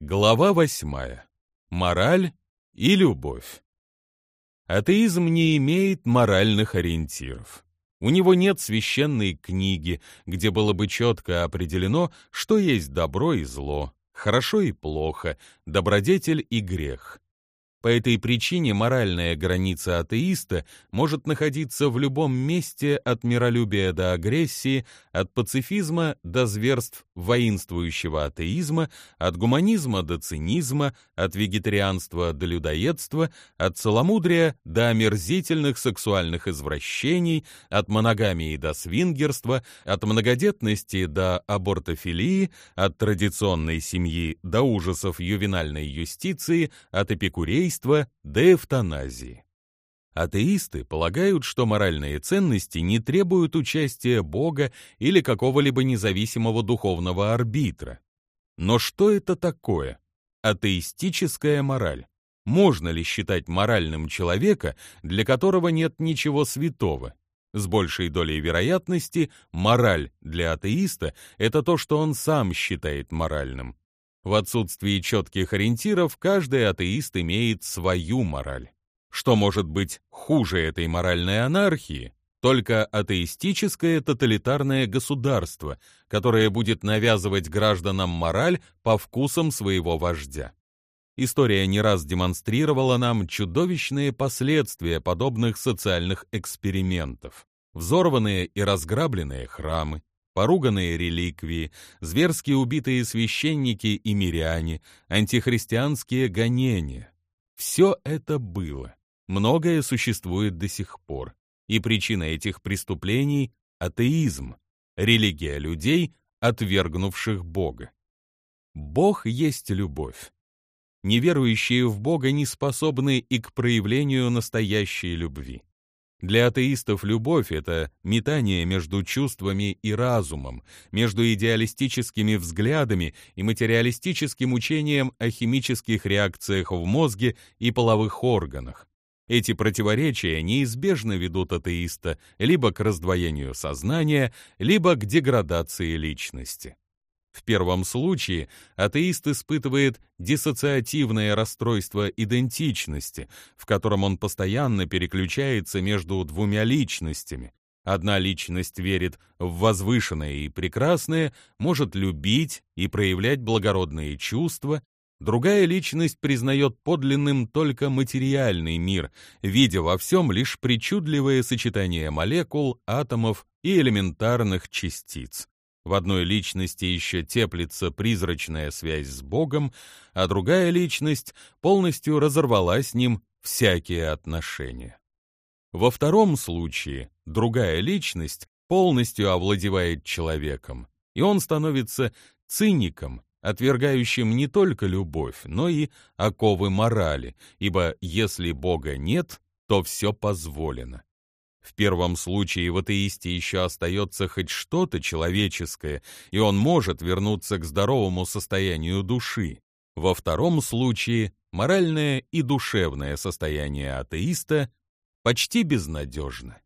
Глава восьмая. Мораль и любовь. Атеизм не имеет моральных ориентиров. У него нет священной книги, где было бы четко определено, что есть добро и зло, хорошо и плохо, добродетель и грех. По этой причине моральная граница атеиста может находиться в любом месте от миролюбия до агрессии, от пацифизма до зверств воинствующего атеизма, от гуманизма до цинизма, от вегетарианства до людоедства, от целомудрия до омерзительных сексуальных извращений, от моногамии до свингерства, от многодетности до абортофилии, от традиционной семьи до ужасов ювенальной юстиции, от эпикурейства убийства до эвтаназии. Атеисты полагают, что моральные ценности не требуют участия Бога или какого-либо независимого духовного арбитра. Но что это такое? Атеистическая мораль. Можно ли считать моральным человека, для которого нет ничего святого? С большей долей вероятности, мораль для атеиста — это то, что он сам считает моральным. В отсутствии четких ориентиров каждый атеист имеет свою мораль. Что может быть хуже этой моральной анархии? Только атеистическое тоталитарное государство, которое будет навязывать гражданам мораль по вкусам своего вождя. История не раз демонстрировала нам чудовищные последствия подобных социальных экспериментов. Взорванные и разграбленные храмы, поруганные реликвии, зверски убитые священники и миряне, антихристианские гонения. Все это было. Многое существует до сих пор. И причина этих преступлений — атеизм, религия людей, отвергнувших Бога. Бог есть любовь. Неверующие в Бога не способны и к проявлению настоящей любви. Для атеистов любовь — это метание между чувствами и разумом, между идеалистическими взглядами и материалистическим учением о химических реакциях в мозге и половых органах. Эти противоречия неизбежно ведут атеиста либо к раздвоению сознания, либо к деградации личности. В первом случае атеист испытывает диссоциативное расстройство идентичности, в котором он постоянно переключается между двумя личностями. Одна личность верит в возвышенное и прекрасное, может любить и проявлять благородные чувства, другая личность признает подлинным только материальный мир, видя во всем лишь причудливое сочетание молекул, атомов и элементарных частиц. В одной личности еще теплится призрачная связь с Богом, а другая личность полностью разорвала с ним всякие отношения. Во втором случае другая личность полностью овладевает человеком, и он становится циником, отвергающим не только любовь, но и оковы морали, ибо если Бога нет, то все позволено. В первом случае в атеисте еще остается хоть что-то человеческое, и он может вернуться к здоровому состоянию души. Во втором случае моральное и душевное состояние атеиста почти безнадежно.